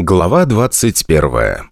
Глава 21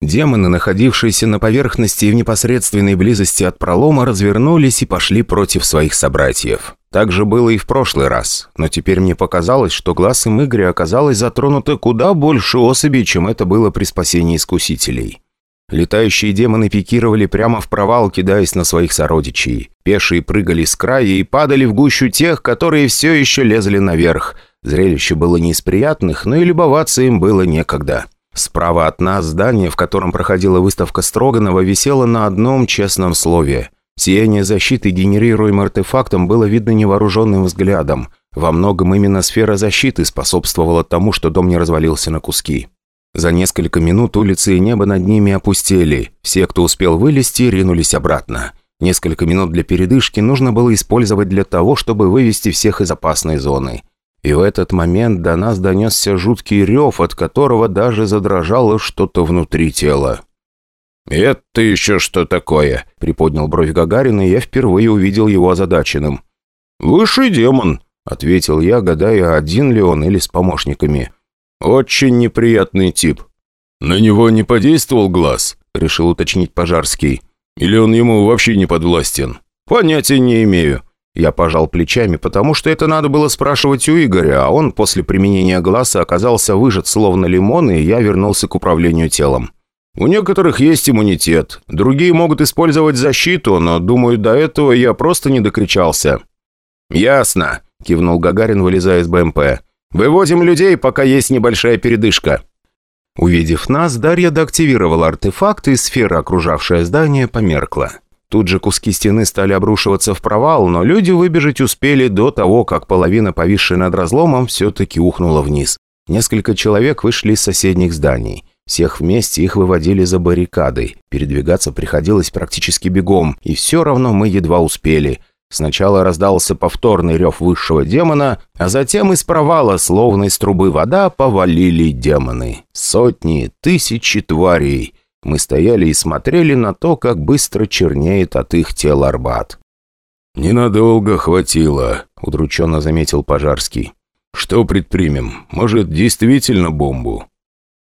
Демоны, находившиеся на поверхности и в непосредственной близости от пролома, развернулись и пошли против своих собратьев. Так же было и в прошлый раз, но теперь мне показалось, что глазом Игоря оказалось затронуто куда больше особей, чем это было при спасении искусителей. Летающие демоны пикировали прямо в провал, кидаясь на своих сородичей. Пешие прыгали с края и падали в гущу тех, которые все еще лезли наверх – Зрелище было не из приятных, но и любоваться им было некогда. Справа от нас здание, в котором проходила выставка Строганова, висело на одном честном слове. Сияние защиты, генерируемое артефактом, было видно невооруженным взглядом. Во многом именно сфера защиты способствовала тому, что дом не развалился на куски. За несколько минут улицы и небо над ними опустели. Все, кто успел вылезти, ринулись обратно. Несколько минут для передышки нужно было использовать для того, чтобы вывести всех из опасной зоны. И в этот момент до нас донесся жуткий рев, от которого даже задрожало что-то внутри тела. «Это еще что такое?» – приподнял бровь Гагарин, и я впервые увидел его озадаченным. «Высший демон», – ответил я, гадая, один ли он или с помощниками. «Очень неприятный тип». «На него не подействовал глаз?» – решил уточнить Пожарский. «Или он ему вообще не подвластен?» «Понятия не имею». Я пожал плечами, потому что это надо было спрашивать у Игоря, а он после применения глаза оказался выжат словно лимон, и я вернулся к управлению телом. У некоторых есть иммунитет, другие могут использовать защиту, но, думаю, до этого я просто не докричался. «Ясно», – кивнул Гагарин, вылезая из БМП. «Выводим людей, пока есть небольшая передышка». Увидев нас, Дарья доактивировала артефакт, и сфера, окружавшая здание, померкла. Тут же куски стены стали обрушиваться в провал, но люди выбежать успели до того, как половина, повисшей над разломом, все-таки ухнула вниз. Несколько человек вышли из соседних зданий. Всех вместе их выводили за баррикадой. Передвигаться приходилось практически бегом, и все равно мы едва успели. Сначала раздался повторный рев высшего демона, а затем из провала, словно из трубы вода, повалили демоны. Сотни, тысячи тварей. Мы стояли и смотрели на то, как быстро чернеет от их тел Арбат. «Ненадолго хватило», — удрученно заметил Пожарский. «Что предпримем? Может, действительно бомбу?»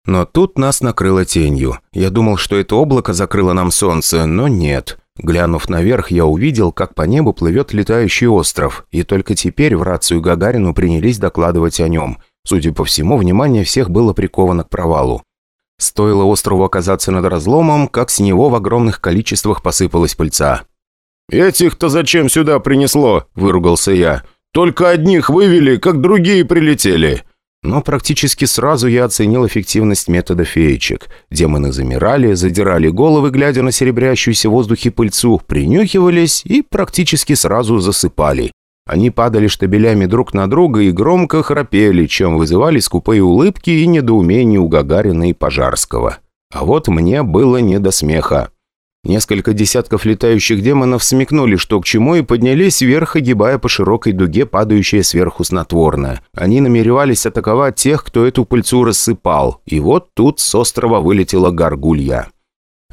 Но тут нас накрыло тенью. Я думал, что это облако закрыло нам солнце, но нет. Глянув наверх, я увидел, как по небу плывет летающий остров, и только теперь в рацию Гагарину принялись докладывать о нем. Судя по всему, внимание всех было приковано к провалу. Стоило острову оказаться над разломом, как с него в огромных количествах посыпалась пыльца. «Этих-то зачем сюда принесло?» – выругался я. «Только одних вывели, как другие прилетели». Но практически сразу я оценил эффективность метода феечек. Демоны замирали, задирали головы, глядя на серебрящуюся в воздухе пыльцу, принюхивались и практически сразу засыпали. Они падали штабелями друг на друга и громко храпели, чем вызывали скупые улыбки и недоумение у Гагарина и Пожарского. А вот мне было не до смеха. Несколько десятков летающих демонов смекнули, что к чему, и поднялись вверх, огибая по широкой дуге падающее сверху снотворное. Они намеревались атаковать тех, кто эту пыльцу рассыпал. И вот тут с острова вылетела горгулья.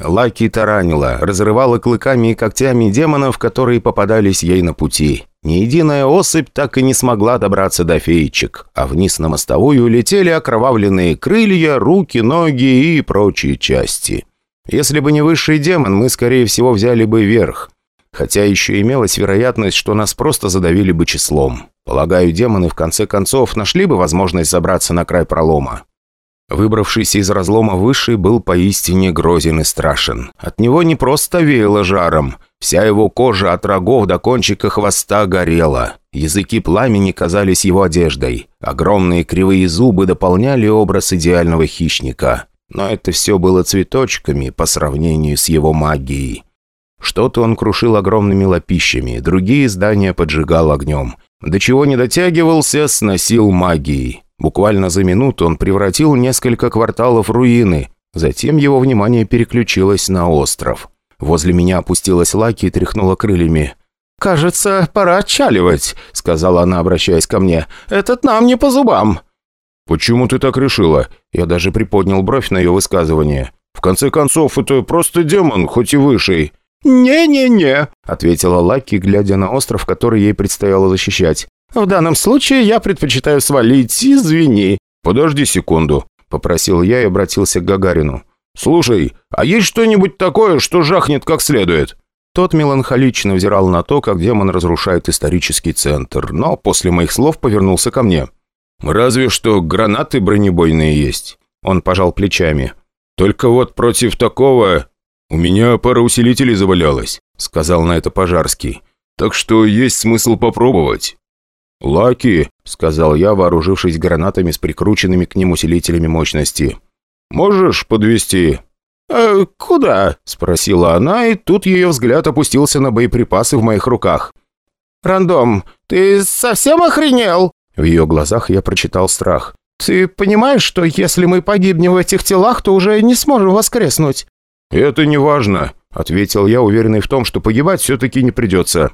Лаки таранила, разрывала клыками и когтями демонов, которые попадались ей на пути. Ни единая особь так и не смогла добраться до феечек, а вниз на мостовую летели окровавленные крылья, руки, ноги и прочие части. Если бы не высший демон, мы, скорее всего, взяли бы верх. Хотя еще имелась вероятность, что нас просто задавили бы числом. Полагаю, демоны в конце концов нашли бы возможность забраться на край пролома. Выбравшийся из разлома Высший был поистине грозен и страшен. От него не просто веяло жаром. Вся его кожа от рогов до кончика хвоста горела. Языки пламени казались его одеждой. Огромные кривые зубы дополняли образ идеального хищника. Но это все было цветочками по сравнению с его магией. Что-то он крушил огромными лопищами, другие здания поджигал огнем. До чего не дотягивался, сносил магией. Буквально за минуту он превратил несколько кварталов руины. Затем его внимание переключилось на остров. Возле меня опустилась Лаки и тряхнула крыльями. «Кажется, пора отчаливать», — сказала она, обращаясь ко мне. «Этот нам не по зубам». «Почему ты так решила?» Я даже приподнял бровь на ее высказывание. «В конце концов, это просто демон, хоть и высший». «Не-не-не», — ответила Лаки, глядя на остров, который ей предстояло защищать. «В данном случае я предпочитаю свалить, извини. «Подожди секунду», — попросил я и обратился к Гагарину. «Слушай, а есть что-нибудь такое, что жахнет как следует?» Тот меланхолично взирал на то, как демон разрушает исторический центр, но после моих слов повернулся ко мне. «Разве что гранаты бронебойные есть». Он пожал плечами. «Только вот против такого у меня пара усилителей завалялась», сказал на это Пожарский. «Так что есть смысл попробовать». «Лаки», — сказал я, вооружившись гранатами с прикрученными к ним усилителями мощности. «Можешь подвести? «Э, «Куда?» – спросила она, и тут ее взгляд опустился на боеприпасы в моих руках. «Рандом, ты совсем охренел?» В ее глазах я прочитал страх. «Ты понимаешь, что если мы погибнем в этих телах, то уже не сможем воскреснуть?» «Это не важно», — ответил я, уверенный в том, что погибать все-таки не придется.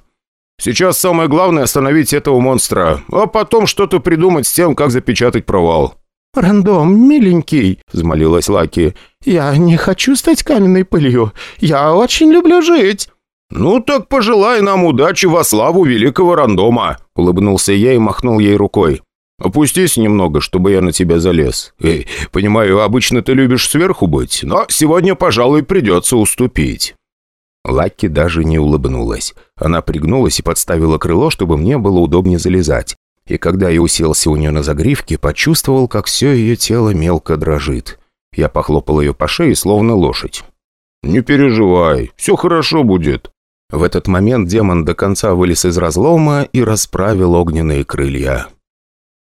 «Сейчас самое главное — остановить этого монстра, а потом что-то придумать с тем, как запечатать провал». «Рандом, миленький», — взмолилась Лаки, — «я не хочу стать каменной пылью. Я очень люблю жить». «Ну так пожелай нам удачи во славу великого рандома», — улыбнулся я и махнул ей рукой. «Опустись немного, чтобы я на тебя залез. Эй, понимаю, обычно ты любишь сверху быть, но сегодня, пожалуй, придется уступить». Лаки даже не улыбнулась. Она пригнулась и подставила крыло, чтобы мне было удобнее залезать и когда я уселся у нее на загривке, почувствовал, как все ее тело мелко дрожит. Я похлопал ее по шее, словно лошадь. «Не переживай, все хорошо будет». В этот момент демон до конца вылез из разлома и расправил огненные крылья.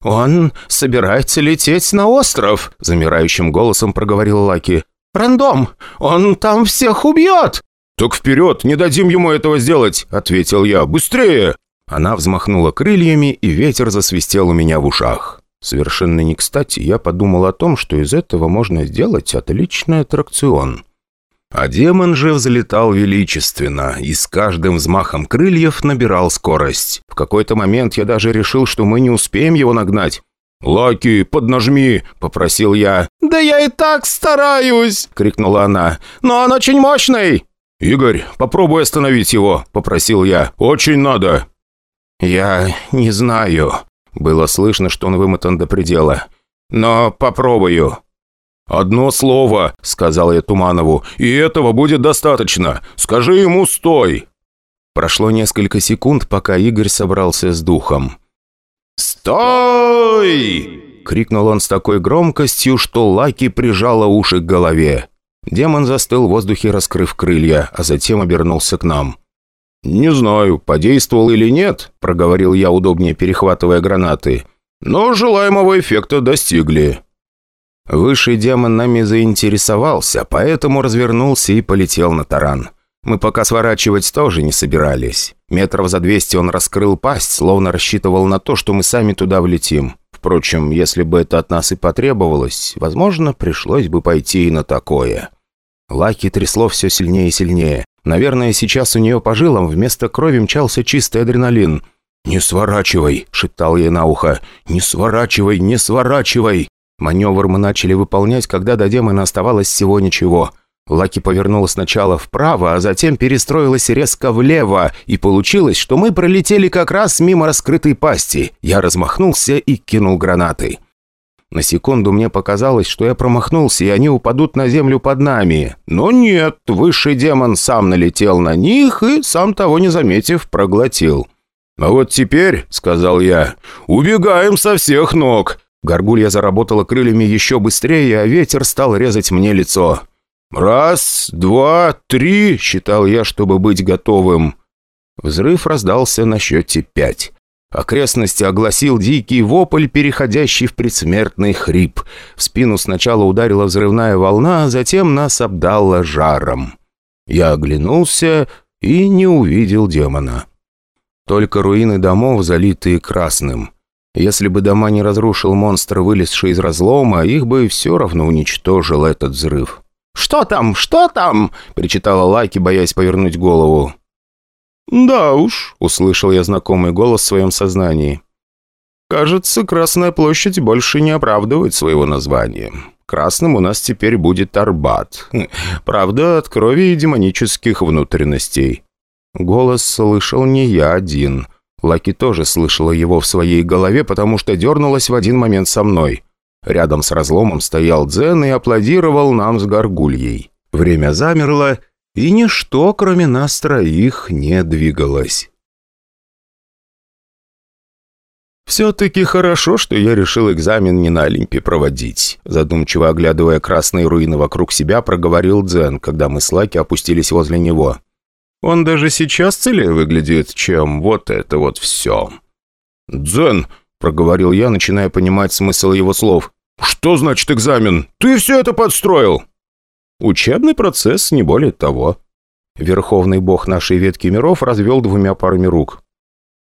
«Он собирается лететь на остров», — замирающим голосом проговорил Лаки. «Рандом! Он там всех убьет!» «Так вперед, не дадим ему этого сделать!» — ответил я. «Быстрее!» Она взмахнула крыльями, и ветер засвистел у меня в ушах. Совершенно не кстати, я подумал о том, что из этого можно сделать отличный аттракцион. А демон же взлетал величественно и с каждым взмахом крыльев набирал скорость. В какой-то момент я даже решил, что мы не успеем его нагнать. «Лаки, поднажми!» – попросил я. «Да я и так стараюсь!» – крикнула она. «Но он очень мощный!» «Игорь, попробуй остановить его!» – попросил я. «Очень надо!» «Я не знаю». Было слышно, что он вымотан до предела. «Но попробую». «Одно слово», — сказал я Туманову, — «и этого будет достаточно. Скажи ему «стой». Прошло несколько секунд, пока Игорь собрался с духом. «Стой!» — крикнул он с такой громкостью, что Лаки прижала уши к голове. Демон застыл в воздухе, раскрыв крылья, а затем обернулся к нам. «Не знаю, подействовал или нет», – проговорил я, удобнее перехватывая гранаты. «Но желаемого эффекта достигли». Высший демон нами заинтересовался, поэтому развернулся и полетел на таран. Мы пока сворачивать тоже не собирались. Метров за двести он раскрыл пасть, словно рассчитывал на то, что мы сами туда влетим. Впрочем, если бы это от нас и потребовалось, возможно, пришлось бы пойти и на такое. Лаки трясло все сильнее и сильнее. Наверное, сейчас у нее по жилам вместо крови мчался чистый адреналин. «Не сворачивай!» – шептал ей на ухо. «Не сворачивай, не сворачивай!» Маневр мы начали выполнять, когда до демона оставалось всего ничего. Лаки повернула сначала вправо, а затем перестроилась резко влево, и получилось, что мы пролетели как раз мимо раскрытой пасти. Я размахнулся и кинул гранаты. На секунду мне показалось, что я промахнулся, и они упадут на землю под нами. Но нет, высший демон сам налетел на них и, сам того не заметив, проглотил. «А вот теперь», — сказал я, — «убегаем со всех ног». Горгулья заработала крыльями еще быстрее, а ветер стал резать мне лицо. «Раз, два, три», — считал я, чтобы быть готовым. Взрыв раздался на счете пять. Окрестности огласил дикий вопль, переходящий в предсмертный хрип. В спину сначала ударила взрывная волна, а затем нас обдало жаром. Я оглянулся и не увидел демона. Только руины домов, залитые красным. Если бы дома не разрушил монстр, вылезший из разлома, их бы все равно уничтожил этот взрыв. «Что там? Что там?» – причитала Лайки, боясь повернуть голову. «Да уж», — услышал я знакомый голос в своем сознании. «Кажется, Красная площадь больше не оправдывает своего названия. Красным у нас теперь будет Арбат. Правда, от крови и демонических внутренностей». Голос слышал не я один. Лаки тоже слышала его в своей голове, потому что дернулась в один момент со мной. Рядом с разломом стоял Дзен и аплодировал нам с горгульей. Время замерло, и ничто, кроме нас троих, не двигалось. «Все-таки хорошо, что я решил экзамен не на Олимпе проводить», задумчиво оглядывая красные руины вокруг себя, проговорил Дзен, когда мы с Лаки опустились возле него. «Он даже сейчас целее выглядит, чем вот это вот все». «Дзен», — проговорил я, начиная понимать смысл его слов. «Что значит экзамен? Ты все это подстроил?» «Учебный процесс, не более того». Верховный бог нашей ветки миров развел двумя парами рук.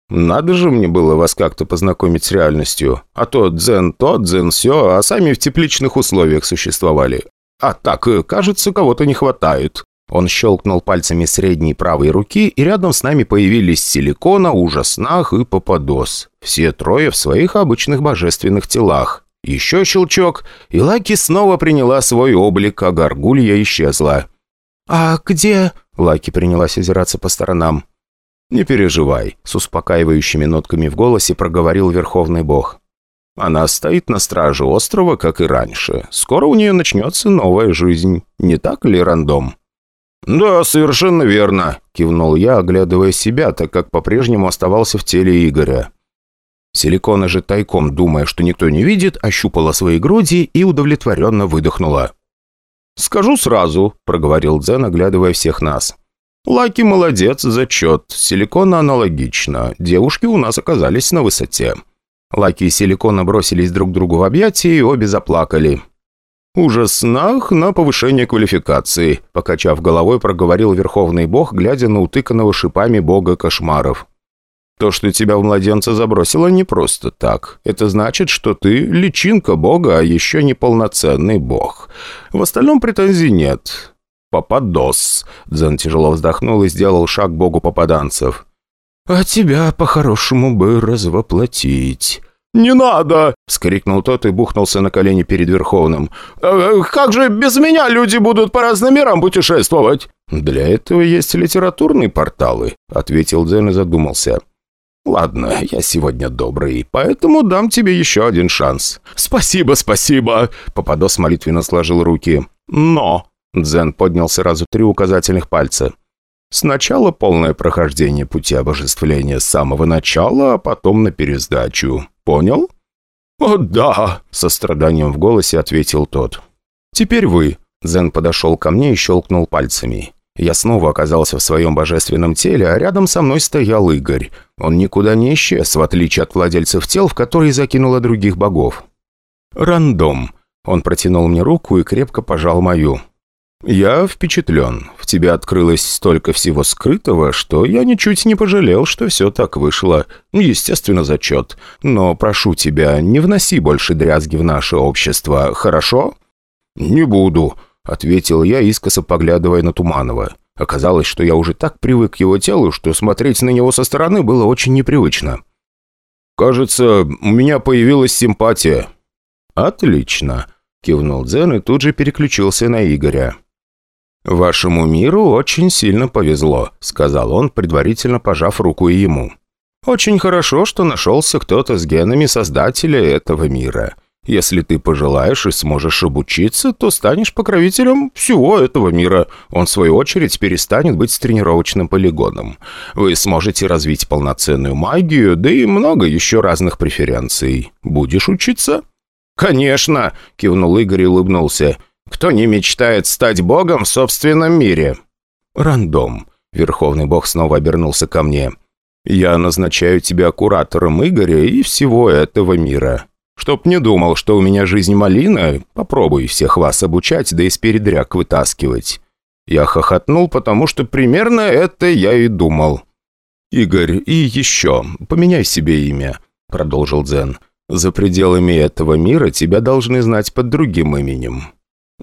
Надо же мне было вас как-то познакомить с реальностью. А то дзен то, дзен все, а сами в тепличных условиях существовали. А так, э, кажется, кого-то не хватает». Он щелкнул пальцами средней правой руки, и рядом с нами появились Силикона, Ужаснах и Попадос. Все трое в своих обычных божественных телах. Еще щелчок, и Лаки снова приняла свой облик, а горгулья исчезла. «А где...» — Лаки принялась озираться по сторонам. «Не переживай», — с успокаивающими нотками в голосе проговорил Верховный Бог. «Она стоит на страже острова, как и раньше. Скоро у нее начнется новая жизнь. Не так ли, рандом?» «Да, совершенно верно», — кивнул я, оглядывая себя, так как по-прежнему оставался в теле Игоря. Силикона же тайком, думая, что никто не видит, ощупала свои груди и удовлетворенно выдохнула. «Скажу сразу», — проговорил Дзен, оглядывая всех нас. Лаки молодец, зачет. Силикона аналогично. Девушки у нас оказались на высоте. Лаки и Силикона бросились друг другу в объятия и обе заплакали. «Ужаснах на повышение квалификации», – покачав головой, проговорил Верховный Бог, глядя на утыканного шипами бога кошмаров. «То, что тебя в младенца забросило, не просто так. Это значит, что ты личинка бога, а еще не полноценный бог. В остальном претензий нет. «Попадос!» Дзен тяжело вздохнул и сделал шаг богу попаданцев. «А тебя по-хорошему бы развоплотить». «Не надо!» — вскрикнул тот и бухнулся на колени перед Верховным. «Э, «Как же без меня люди будут по разным мирам путешествовать?» «Для этого есть литературные порталы», — ответил Дзен и задумался. «Ладно, я сегодня добрый, поэтому дам тебе еще один шанс». «Спасибо, спасибо!» — Попадос молитвенно сложил руки. «Но!» Дзен поднял сразу три указательных пальца. «Сначала полное прохождение пути обожествления с самого начала, а потом на пересдачу. Понял?» «О, да!» — со страданием в голосе ответил тот. «Теперь вы». Дзен подошел ко мне и щелкнул пальцами. Я снова оказался в своем божественном теле, а рядом со мной стоял Игорь. Он никуда не исчез, в отличие от владельцев тел, в которые закинуло других богов. «Рандом». Он протянул мне руку и крепко пожал мою. «Я впечатлен. В тебе открылось столько всего скрытого, что я ничуть не пожалел, что все так вышло. Естественно, зачет. Но прошу тебя, не вноси больше дрязги в наше общество, хорошо?» «Не буду», — ответил я, искоса поглядывая на Туманова. Оказалось, что я уже так привык к его телу, что смотреть на него со стороны было очень непривычно. «Кажется, у меня появилась симпатия». «Отлично», — кивнул Дзен и тут же переключился на Игоря. «Вашему миру очень сильно повезло», — сказал он, предварительно пожав руку ему. «Очень хорошо, что нашелся кто-то с генами создателя этого мира. Если ты пожелаешь и сможешь обучиться, то станешь покровителем всего этого мира. Он, в свою очередь, перестанет быть тренировочным полигоном. Вы сможете развить полноценную магию, да и много еще разных преференций. Будешь учиться?» «Конечно!» — кивнул Игорь и улыбнулся. Кто не мечтает стать богом в собственном мире?» «Рандом». Верховный бог снова обернулся ко мне. «Я назначаю тебя куратором Игоря и всего этого мира. Чтоб не думал, что у меня жизнь малина, попробуй всех вас обучать, да из передряг вытаскивать». Я хохотнул, потому что примерно это я и думал. «Игорь, и еще, поменяй себе имя», — продолжил Дзен. «За пределами этого мира тебя должны знать под другим именем.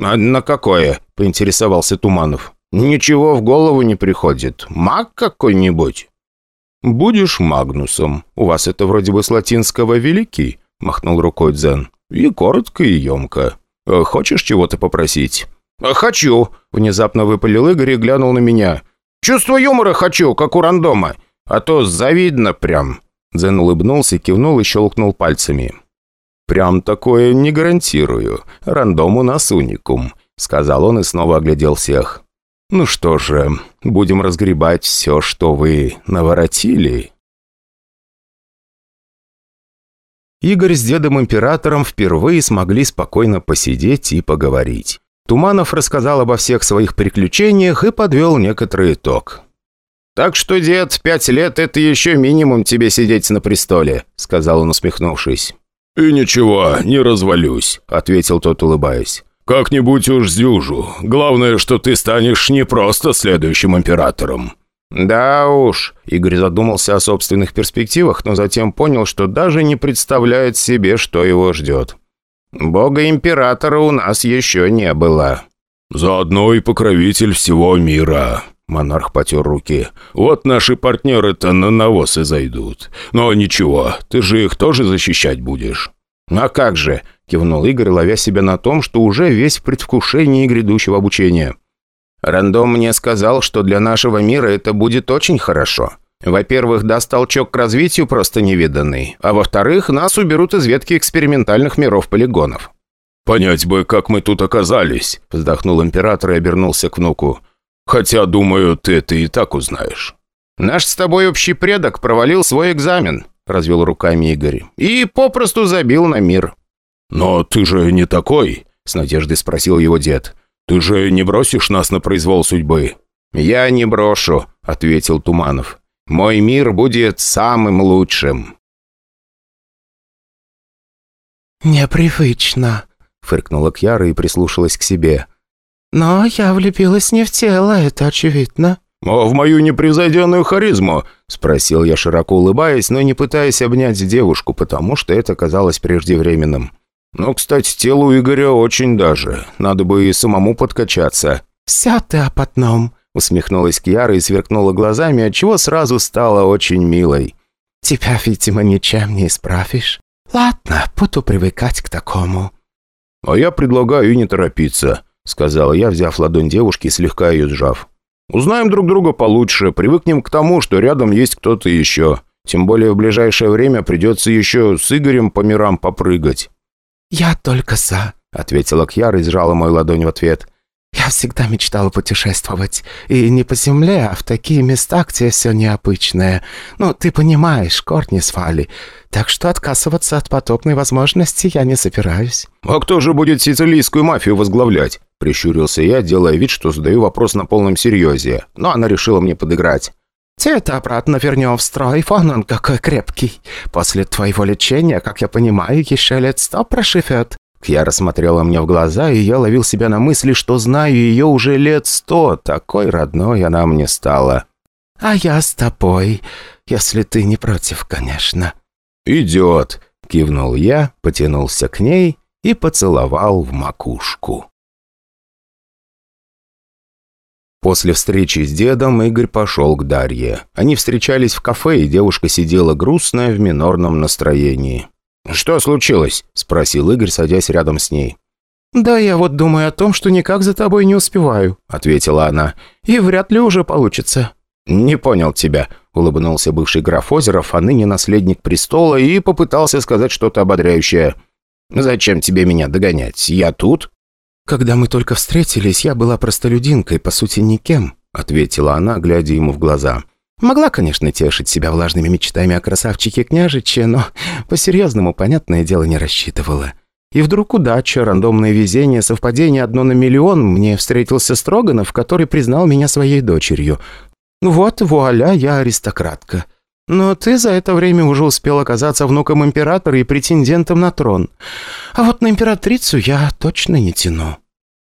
«А на какое?» – поинтересовался Туманов. «Ничего в голову не приходит. Маг какой-нибудь?» «Будешь Магнусом. У вас это вроде бы с латинского «великий», – махнул рукой Дзен. «И коротко, и емко. Хочешь чего-то попросить?» «А «Хочу!» – внезапно выпалил Игорь и глянул на меня. «Чувство юмора хочу, как у рандома. А то завидно прям». Дзен улыбнулся, кивнул и щелкнул пальцами. «Прям такое не гарантирую. Рандом у нас уникум», — сказал он и снова оглядел всех. «Ну что же, будем разгребать все, что вы наворотили». Игорь с дедом-императором впервые смогли спокойно посидеть и поговорить. Туманов рассказал обо всех своих приключениях и подвел некоторый итог. «Так что, дед, пять лет – это еще минимум тебе сидеть на престоле», – сказал он, усмехнувшись. «И ничего, не развалюсь», – ответил тот, улыбаясь. «Как-нибудь уж сдюжу. Главное, что ты станешь не просто следующим императором». «Да уж», – Игорь задумался о собственных перспективах, но затем понял, что даже не представляет себе, что его ждет. «Бога-императора у нас еще не было». «Заодно и покровитель всего мира», — монарх потер руки. «Вот наши партнеры-то на навоз и зайдут. Но ничего, ты же их тоже защищать будешь». «А как же?» — кивнул Игорь, ловя себя на том, что уже весь в предвкушении грядущего обучения. «Рандом мне сказал, что для нашего мира это будет очень хорошо. Во-первых, даст толчок к развитию просто невиданный, а во-вторых, нас уберут из ветки экспериментальных миров полигонов». «Понять бы, как мы тут оказались», — вздохнул император и обернулся к внуку. «Хотя, думаю, ты это и так узнаешь». «Наш с тобой общий предок провалил свой экзамен», — развел руками Игорь, «и попросту забил на мир». «Но ты же не такой», — с надеждой спросил его дед. «Ты же не бросишь нас на произвол судьбы?» «Я не брошу», — ответил Туманов. Мой мир будет самым лучшим». «Непривычно», — фыркнула Кьяра и прислушалась к себе. «Но я влюбилась не в тело, это очевидно». «А в мою непревзойденную харизму?» — спросил я, широко улыбаясь, но не пытаясь обнять девушку, потому что это казалось преждевременным. «Ну, кстати, телу Игоря очень даже. Надо бы и самому подкачаться». «Вся ты опотном», Усмехнулась Кьяра и сверкнула глазами, отчего сразу стала очень милой. «Тебя, видимо, ничем не исправишь. Ладно, буду привыкать к такому». «А я предлагаю не торопиться», — сказал я, взяв ладонь девушки и слегка ее сжав. «Узнаем друг друга получше, привыкнем к тому, что рядом есть кто-то еще. Тем более в ближайшее время придется еще с Игорем по мирам попрыгать». «Я только за», — ответила Кьяра и сжала мою ладонь в ответ. Я всегда мечтала путешествовать. И не по земле, а в такие места, где все необычное. Ну, ты понимаешь, корни свали. Так что отказываться от потопной возможности я не собираюсь». «А кто же будет сицилийскую мафию возглавлять?» Прищурился я, делая вид, что задаю вопрос на полном серьезе. Но она решила мне подыграть. «Те-то обратно вернем в строй, вон он какой крепкий. После твоего лечения, как я понимаю, еще лет сто прошифет. Я смотрела мне в глаза, и я ловил себя на мысли, что знаю ее уже лет сто. Такой родной она мне стала. «А я с тобой, если ты не против, конечно». «Идет», — кивнул я, потянулся к ней и поцеловал в макушку. После встречи с дедом Игорь пошел к Дарье. Они встречались в кафе, и девушка сидела грустная в минорном настроении. «Что случилось?» – спросил Игорь, садясь рядом с ней. «Да я вот думаю о том, что никак за тобой не успеваю», – ответила она. «И вряд ли уже получится». «Не понял тебя», – улыбнулся бывший граф Озеров, а ныне наследник престола, и попытался сказать что-то ободряющее. «Зачем тебе меня догонять? Я тут?» «Когда мы только встретились, я была простолюдинкой, по сути, никем», – ответила она, глядя ему в глаза. Могла, конечно, тешить себя влажными мечтами о красавчике-княжиче, но по-серьезному, понятное дело, не рассчитывала. И вдруг удача, рандомное везение, совпадение одно на миллион, мне встретился Строганов, который признал меня своей дочерью. Вот, вуаля, я аристократка. Но ты за это время уже успел оказаться внуком императора и претендентом на трон. А вот на императрицу я точно не тяну».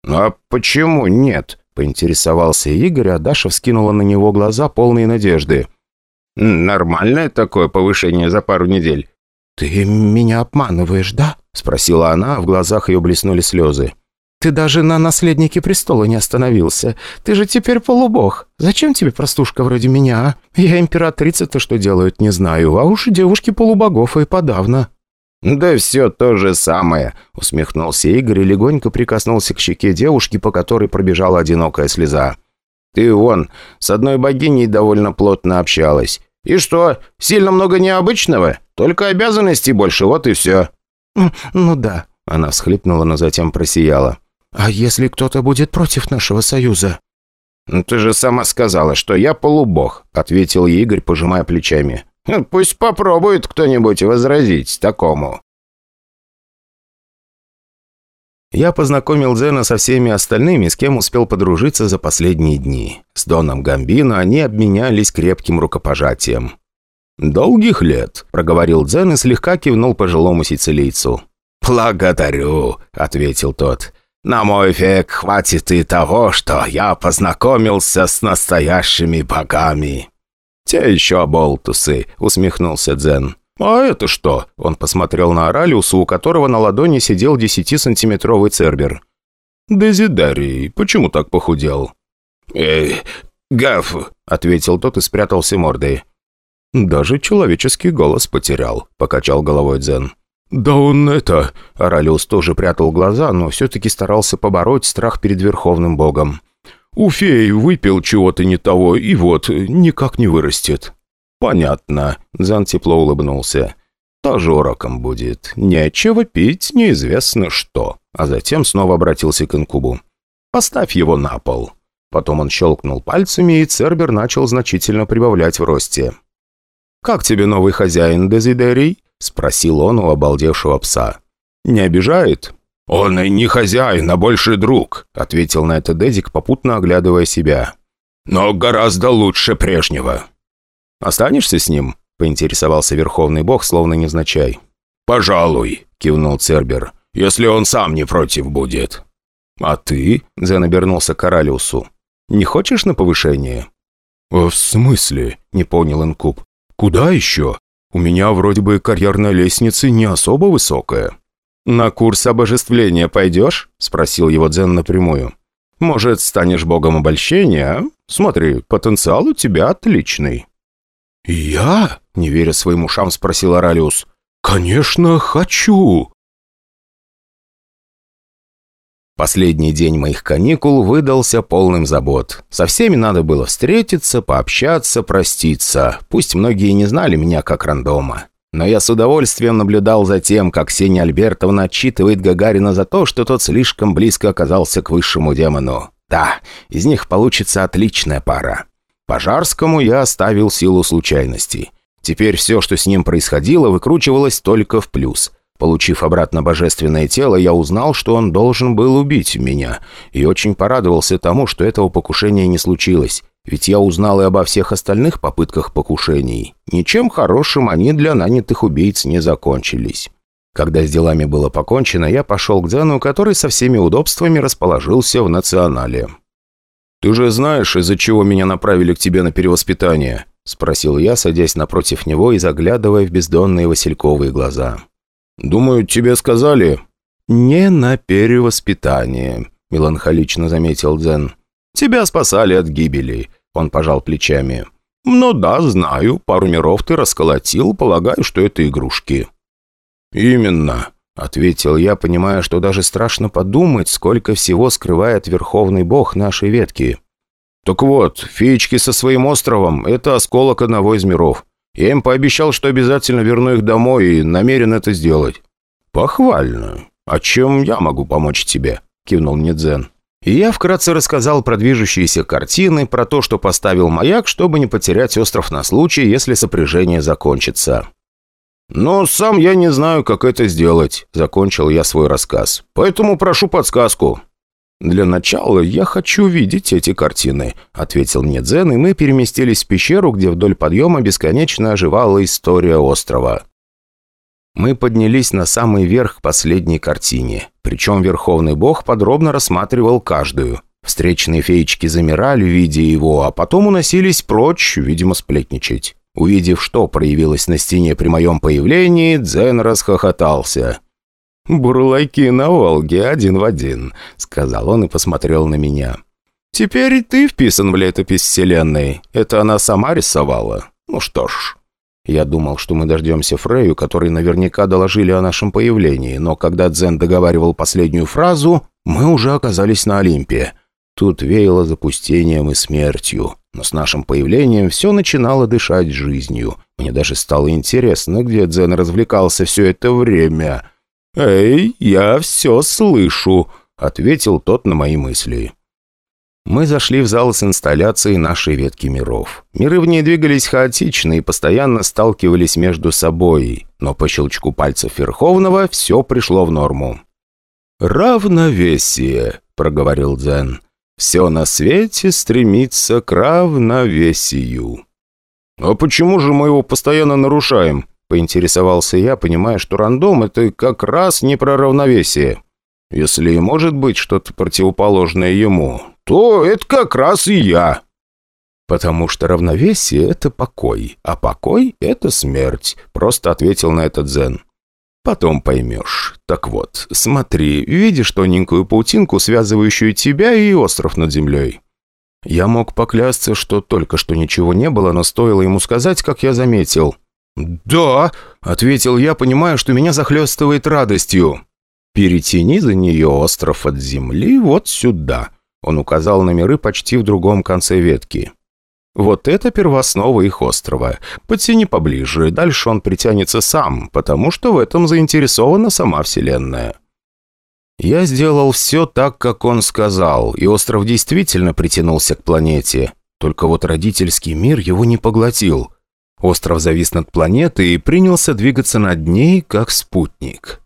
«А почему нет?» Поинтересовался Игорь, а Даша вскинула на него глаза, полные надежды. «Нормальное такое повышение за пару недель?» «Ты меня обманываешь, да?» – спросила она, а в глазах ее блеснули слезы. «Ты даже на наследнике престола не остановился. Ты же теперь полубог. Зачем тебе простушка вроде меня, а? Я императрица-то что делают, не знаю, а уж девушки полубогов и подавно». «Да все то же самое», — усмехнулся Игорь и легонько прикоснулся к щеке девушки, по которой пробежала одинокая слеза. «Ты вон, с одной богиней довольно плотно общалась. И что, сильно много необычного? Только обязанностей больше, вот и все». «Ну да», — она всхлипнула, но затем просияла. «А если кто-то будет против нашего союза?» «Ты же сама сказала, что я полубог», — ответил Игорь, пожимая плечами. «Пусть попробует кто-нибудь возразить такому». Я познакомил Зена со всеми остальными, с кем успел подружиться за последние дни. С Доном Гамбино они обменялись крепким рукопожатием. «Долгих лет», — проговорил Дзен и слегка кивнул пожилому сицилийцу. «Благодарю», — ответил тот. «На мой век хватит и того, что я познакомился с настоящими богами». «Те еще болтусы», — усмехнулся Дзен. «А это что?» – он посмотрел на Оралиуса, у которого на ладони сидел десятисантиметровый цербер. «Дезидерий, почему так похудел?» «Э, Гаф», – ответил тот и спрятался мордой. «Даже человеческий голос потерял», – покачал головой Дзен. «Да он это...» – Оралиус тоже прятал глаза, но все-таки старался побороть страх перед Верховным Богом. «У феи выпил чего-то не того, и вот, никак не вырастет». «Понятно», — Зан тепло улыбнулся. «Тоже уроком будет. Нечего пить, неизвестно что». А затем снова обратился к инкубу. «Поставь его на пол». Потом он щелкнул пальцами, и Цербер начал значительно прибавлять в росте. «Как тебе новый хозяин, Дезидерий?» — спросил он у обалдевшего пса. «Не обижает?» «Он и не хозяин, а больше друг», — ответил на это Дезик, попутно оглядывая себя. «Но гораздо лучше прежнего». «Останешься с ним?» — поинтересовался Верховный Бог, словно невзначай. «Пожалуй», — кивнул Цербер, — «если он сам не против будет». «А ты?» — Зен обернулся к Оралиусу. «Не хочешь на повышение?» «В смысле?» — не понял Инкуб. «Куда еще? У меня вроде бы карьерная лестница не особо высокая». «На курс обожествления пойдешь?» — спросил его Дзен напрямую. «Может, станешь богом обольщения? Смотри, потенциал у тебя отличный». «Я?» — не веря своим ушам, спросил Оралиус. «Конечно, хочу!» Последний день моих каникул выдался полным забот. Со всеми надо было встретиться, пообщаться, проститься. Пусть многие не знали меня как рандома. Но я с удовольствием наблюдал за тем, как Сеня Альбертовна отчитывает Гагарина за то, что тот слишком близко оказался к высшему демону. Да, из них получится отличная пара. Пожарскому я оставил силу случайностей. Теперь все, что с ним происходило, выкручивалось только в плюс. Получив обратно божественное тело, я узнал, что он должен был убить меня, и очень порадовался тому, что этого покушения не случилось, ведь я узнал и обо всех остальных попытках покушений. Ничем хорошим они для нанятых убийц не закончились. Когда с делами было покончено, я пошел к Дзену, который со всеми удобствами расположился в национале. «Ты же знаешь, из-за чего меня направили к тебе на перевоспитание?» – спросил я, садясь напротив него и заглядывая в бездонные васильковые глаза. «Думаю, тебе сказали?» «Не на перевоспитание», – меланхолично заметил Дзен. «Тебя спасали от гибели», – он пожал плечами. «Ну да, знаю, пару миров ты расколотил, полагаю, что это игрушки». «Именно», — ответил я, понимая, что даже страшно подумать, сколько всего скрывает Верховный Бог нашей ветки. «Так вот, феечки со своим островом — это осколок одного из миров. Я им пообещал, что обязательно верну их домой и намерен это сделать». «Похвально. А чем я могу помочь тебе?» — кивнул мне Дзен. И я вкратце рассказал про движущиеся картины, про то, что поставил маяк, чтобы не потерять остров на случай, если сопряжение закончится. «Но сам я не знаю, как это сделать», — закончил я свой рассказ. «Поэтому прошу подсказку». «Для начала я хочу видеть эти картины», — ответил мне Дзен, и мы переместились в пещеру, где вдоль подъема бесконечно оживала история острова. Мы поднялись на самый верх последней картине. Причем Верховный Бог подробно рассматривал каждую. Встречные феечки замирали, видя его, а потом уносились прочь, видимо, сплетничать. Увидев, что проявилось на стене при моем появлении, Дзен расхохотался. «Бурлаки на Волге один в один», — сказал он и посмотрел на меня. «Теперь ты вписан в летопись Вселенной. Это она сама рисовала. Ну что ж». Я думал, что мы дождемся Фрею, который наверняка доложили о нашем появлении, но когда Дзен договаривал последнюю фразу, мы уже оказались на Олимпе. Тут веяло запустением и смертью. Но с нашим появлением все начинало дышать жизнью. Мне даже стало интересно, где Дзен развлекался все это время. «Эй, я все слышу», — ответил тот на мои мысли. Мы зашли в зал с инсталляцией нашей ветки миров. Миры в ней двигались хаотично и постоянно сталкивались между собой, но по щелчку пальцев Верховного все пришло в норму. «Равновесие», — проговорил Дзен. «Все на свете стремится к равновесию». «А почему же мы его постоянно нарушаем?» — поинтересовался я, понимая, что рандом — это как раз не про равновесие. Если и может быть что-то противоположное ему, то это как раз и я». «Потому что равновесие — это покой, а покой — это смерть», — просто ответил на этот Дзен. «Потом поймешь. Так вот, смотри, видишь тоненькую паутинку, связывающую тебя и остров над землей?» Я мог поклясться, что только что ничего не было, но стоило ему сказать, как я заметил. «Да», — ответил я, понимая, что меня захлестывает радостью. «Перетяни за нее остров от земли вот сюда», он указал на миры почти в другом конце ветки. «Вот это первооснова их острова. Подтяни поближе, дальше он притянется сам, потому что в этом заинтересована сама Вселенная». Я сделал все так, как он сказал, и остров действительно притянулся к планете. Только вот родительский мир его не поглотил. Остров завис над планетой и принялся двигаться над ней, как спутник.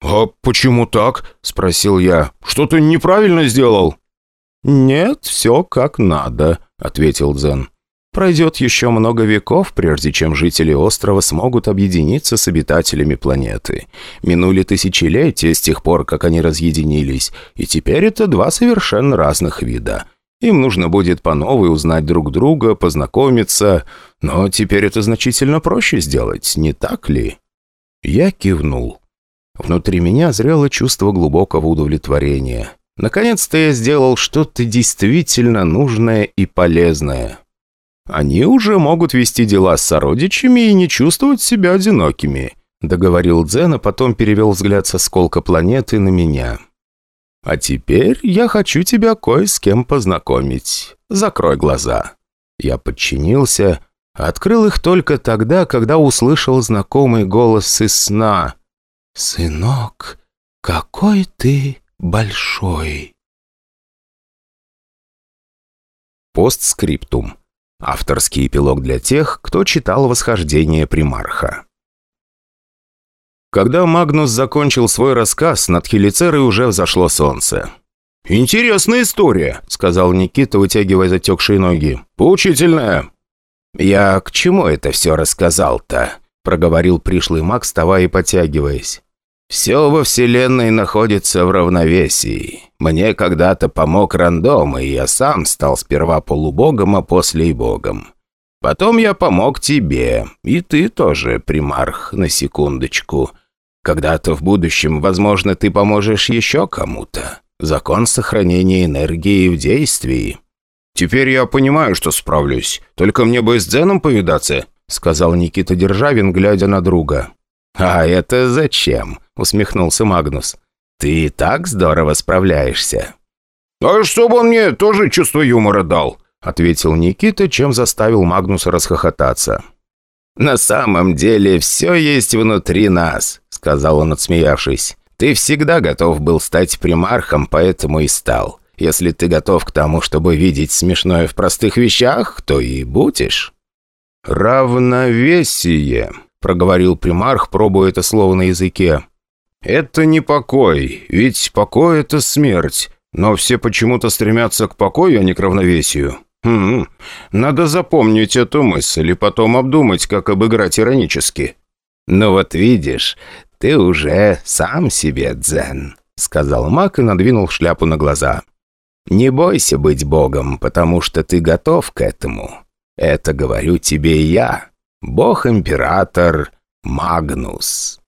«А почему так?» – спросил я. «Что ты неправильно сделал?» «Нет, все как надо», — ответил Дзен. «Пройдет еще много веков, прежде чем жители острова смогут объединиться с обитателями планеты. Минули тысячелетия с тех пор, как они разъединились, и теперь это два совершенно разных вида. Им нужно будет по новой узнать друг друга, познакомиться, но теперь это значительно проще сделать, не так ли?» Я кивнул. Внутри меня зрело чувство глубокого удовлетворения. Наконец-то я сделал что-то действительно нужное и полезное. Они уже могут вести дела с сородичами и не чувствовать себя одинокими», договорил Дзен, а потом перевел взгляд со сколка планеты на меня. «А теперь я хочу тебя кое с кем познакомить. Закрой глаза». Я подчинился, открыл их только тогда, когда услышал знакомый голос из сна. «Сынок, какой ты большой. Постскриптум. Авторский эпилог для тех, кто читал «Восхождение примарха». Когда Магнус закончил свой рассказ, над Хелицерой уже взошло солнце. «Интересная история», — сказал Никита, вытягивая затекшие ноги. «Поучительная». «Я к чему это все рассказал-то?» — проговорил пришлый маг, вставая и подтягиваясь. Все во Вселенной находится в равновесии. Мне когда-то помог рандом, и я сам стал сперва полубогом, а после и богом. Потом я помог тебе, и ты тоже, примарх, на секундочку. Когда-то в будущем, возможно, ты поможешь еще кому-то. Закон сохранения энергии в действии. «Теперь я понимаю, что справлюсь. Только мне бы с Дзеном повидаться», — сказал Никита Державин, глядя на друга. «А это зачем?» — усмехнулся Магнус. «Ты и так здорово справляешься». «А чтобы он мне тоже чувство юмора дал», — ответил Никита, чем заставил Магнуса расхохотаться. «На самом деле все есть внутри нас», — сказал он, отсмеявшись. «Ты всегда готов был стать примархом, поэтому и стал. Если ты готов к тому, чтобы видеть смешное в простых вещах, то и будешь». «Равновесие», — проговорил примарх, пробуя это слово на языке. «Это не покой, ведь покой — это смерть, но все почему-то стремятся к покою, а не к равновесию. Хм, надо запомнить эту мысль и потом обдумать, как обыграть иронически». «Ну вот видишь, ты уже сам себе дзен», — сказал маг и надвинул шляпу на глаза. «Не бойся быть богом, потому что ты готов к этому. Это говорю тебе я, бог-император Магнус».